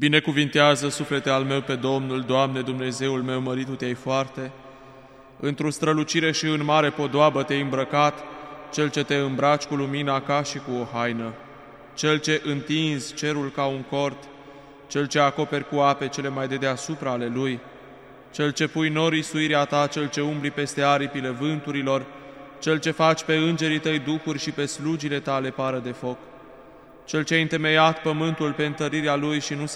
Binecuvintează, suflete al meu, pe Domnul, Doamne, Dumnezeul meu, măritu te-ai foarte, într-o strălucire și în mare podoabă te-ai îmbrăcat, cel ce te îmbraci cu lumina ca și cu o haină, cel ce întinzi cerul ca un cort, cel ce acoperi cu ape cele mai de deasupra ale lui, cel ce pui norii suirea ta, cel ce umbli peste aripile vânturilor, cel ce faci pe îngerii tăi duhuri și pe slugile tale pară de foc, cel ce ai întemeiat pământul pe întărirea lui și nu se